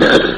Yeah.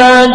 يسقى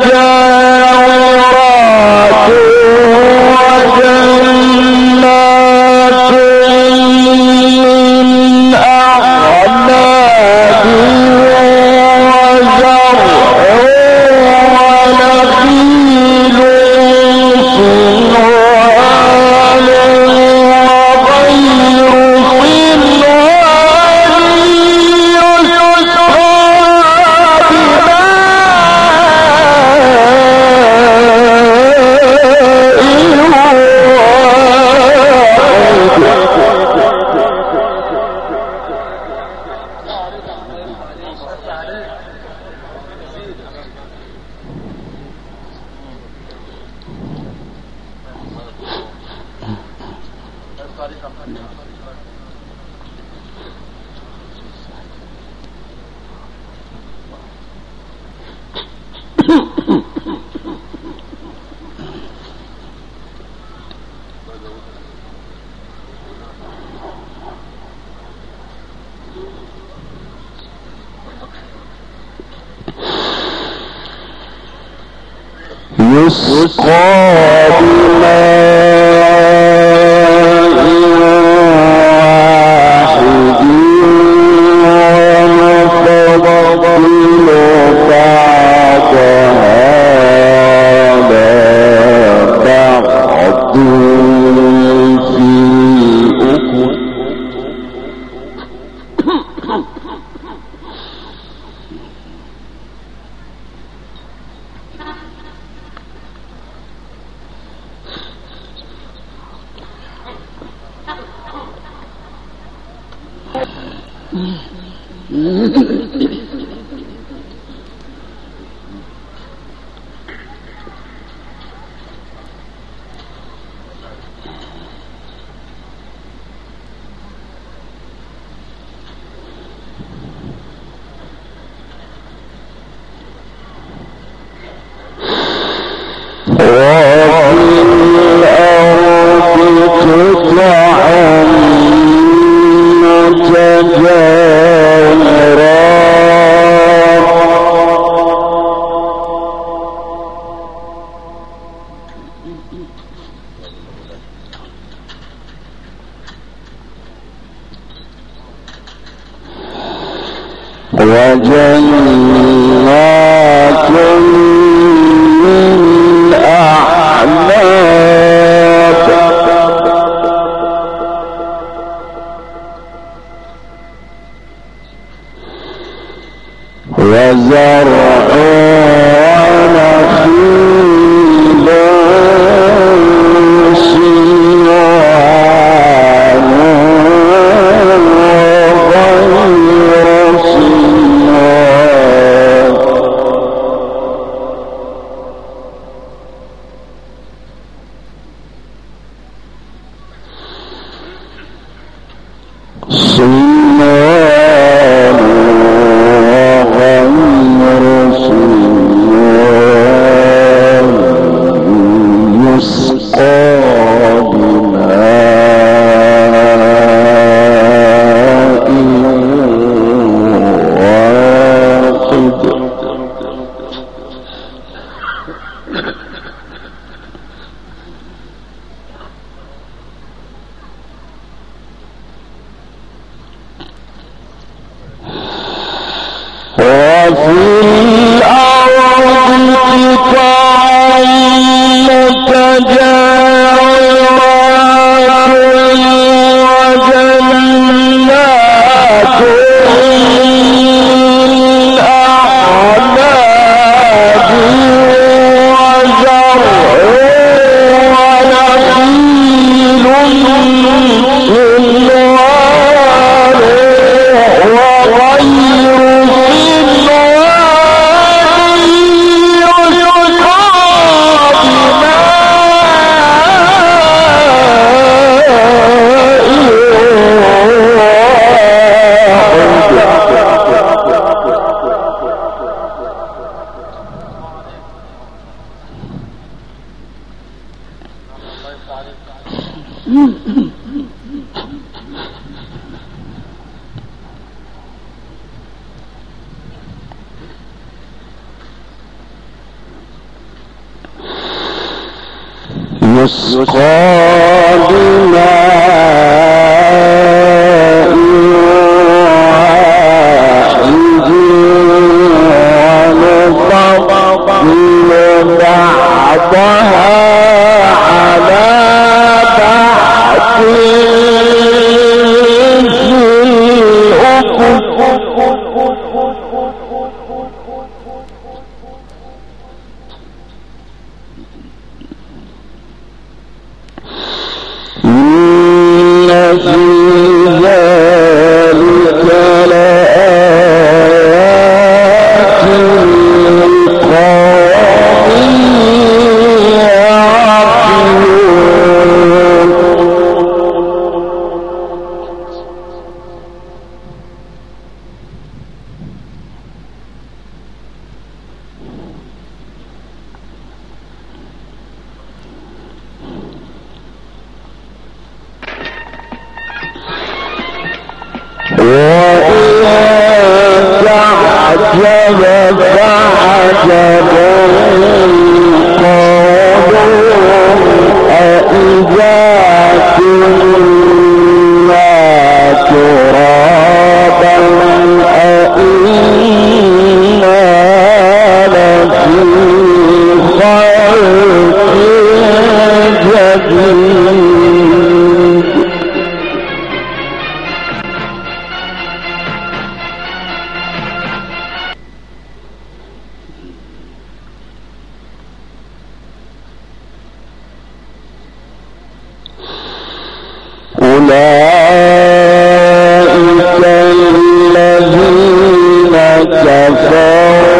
تكفر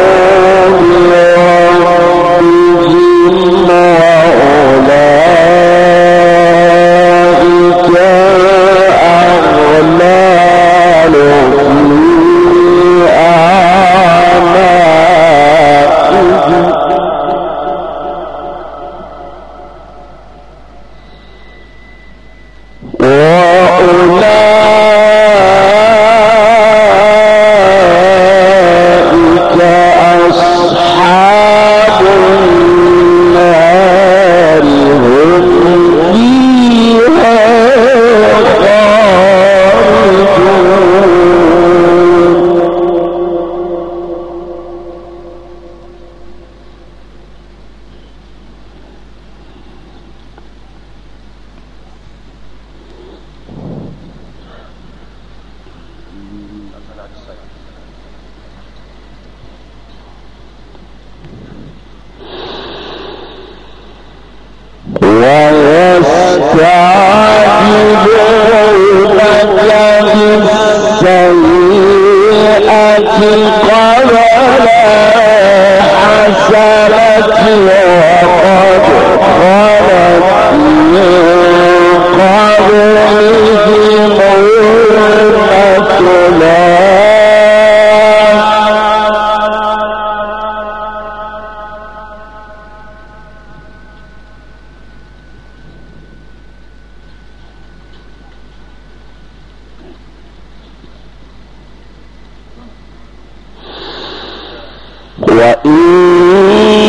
وإن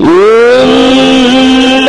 إنما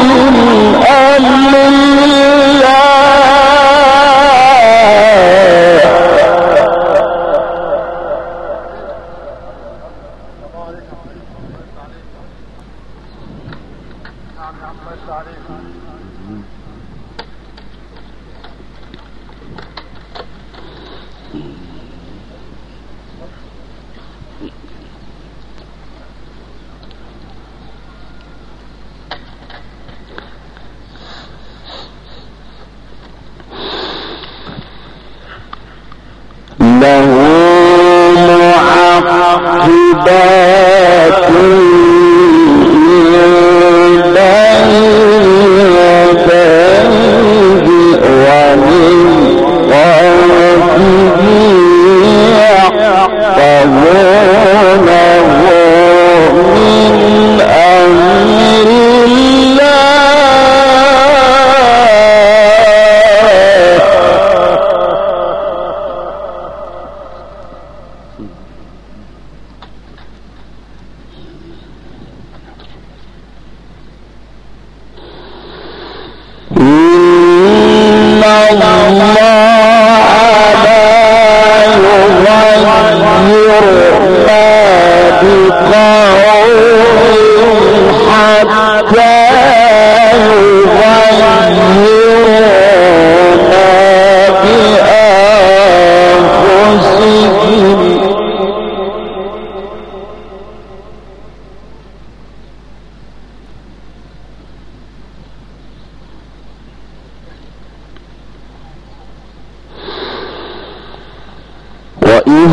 أن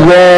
where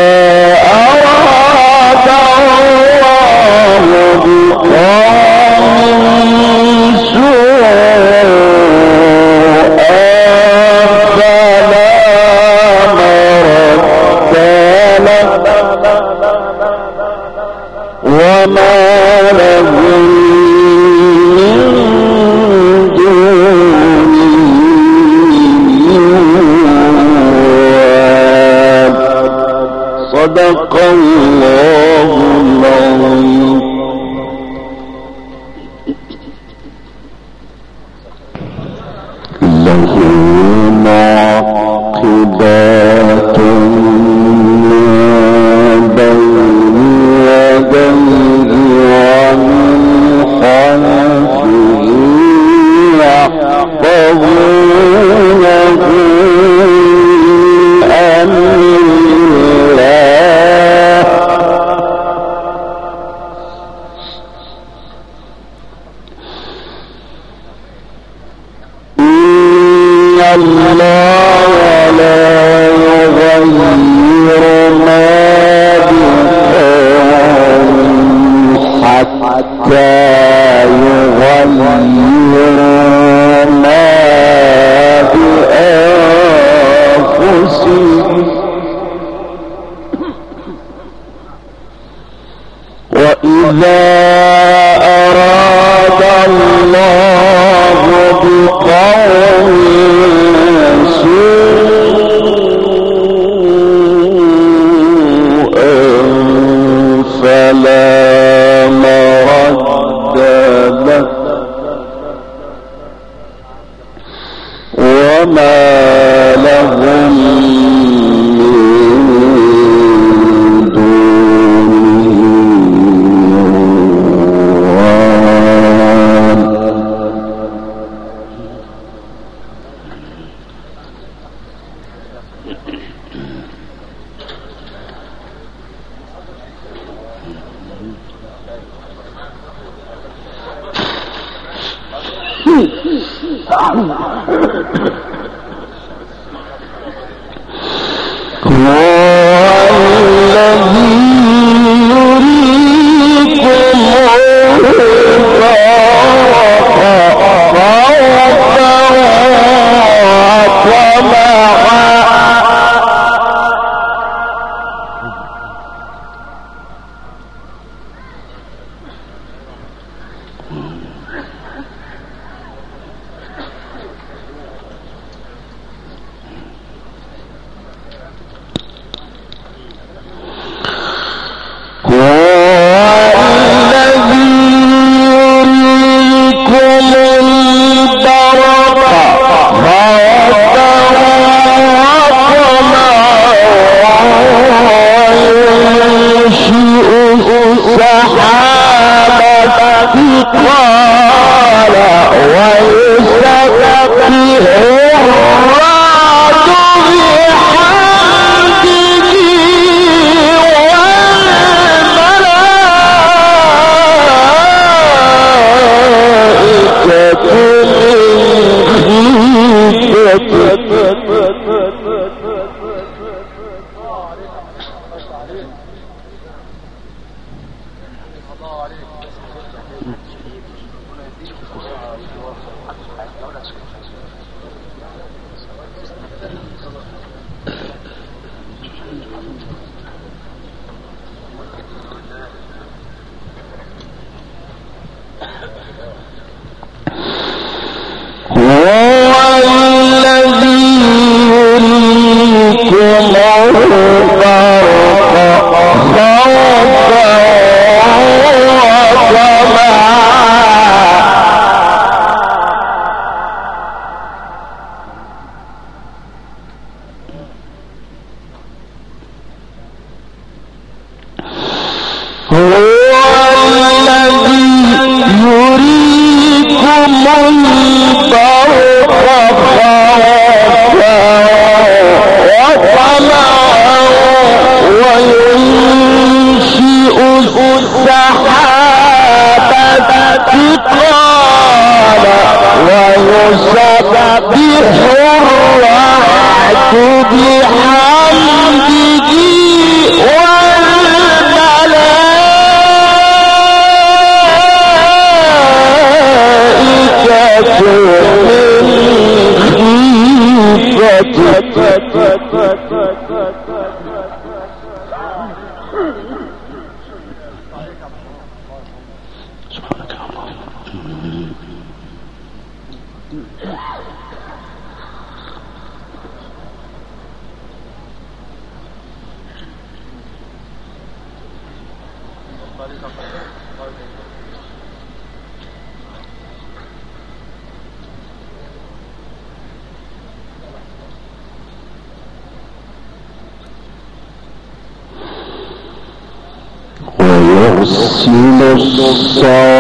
ويرسل الصواعق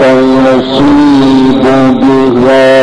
فيصيب بها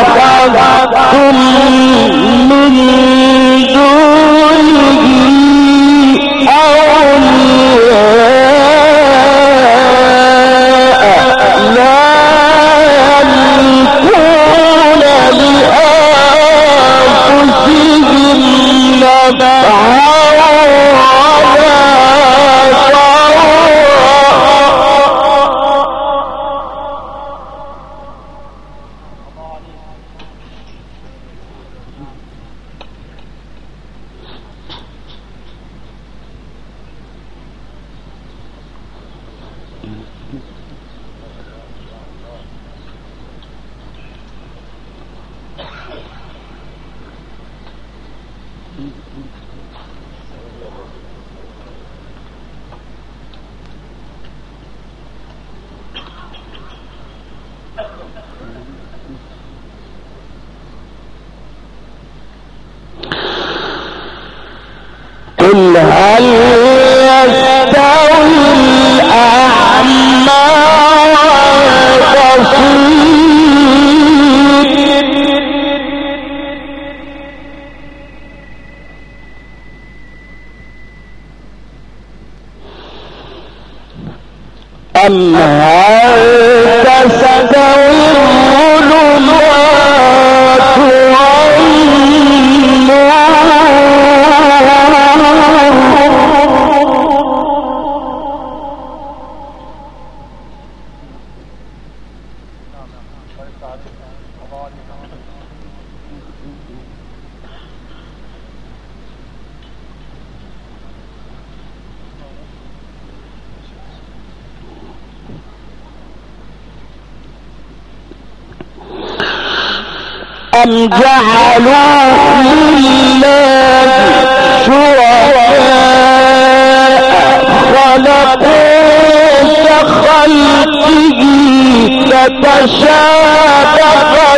أفاتخذتم من دونه أولياء لا يملكون لأنفسهم نفعا Allah أم جعلوا لله شركاء خلقوا كخلقه فتشابه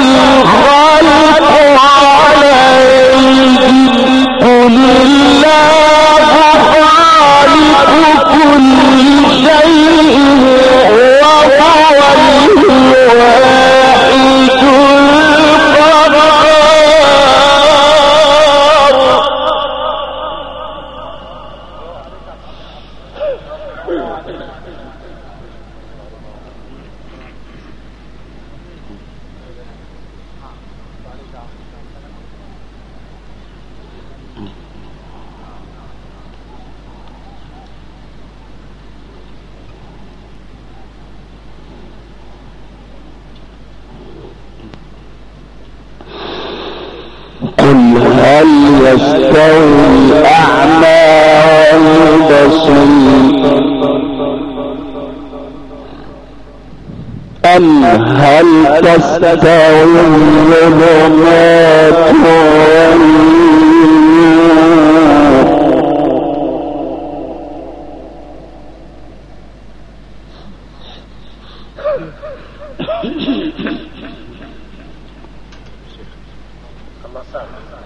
الخلق عليهم تستوي الظلمات الله سامع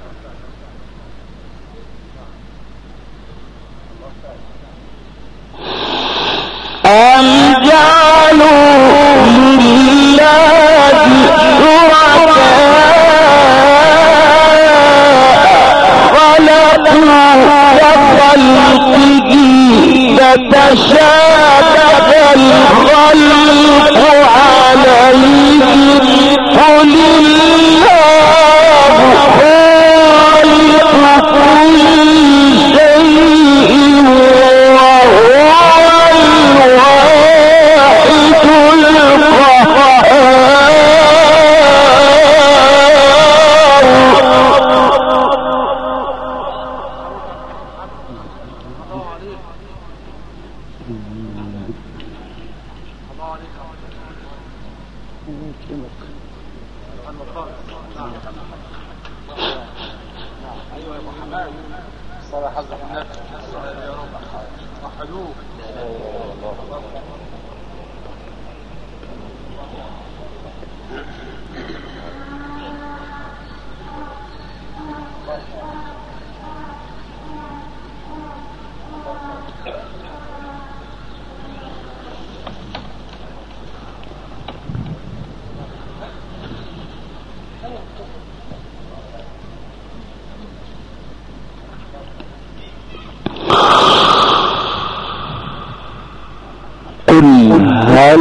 هل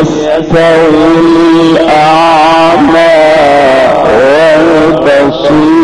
يستوي الأعمى والبصير؟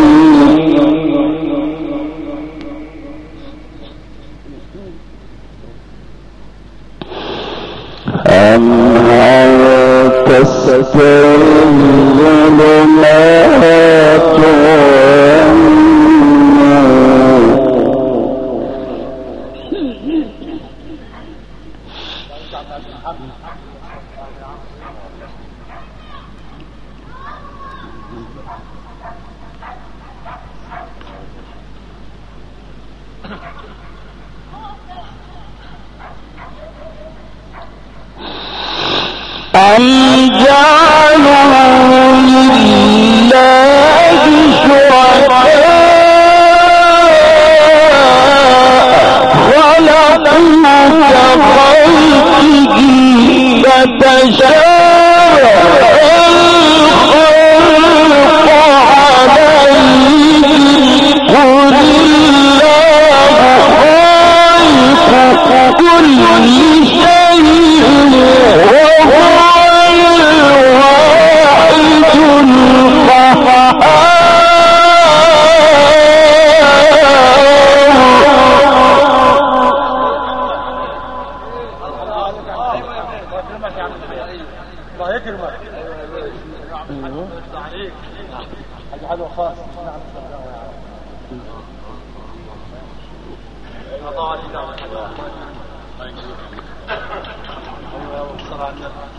أم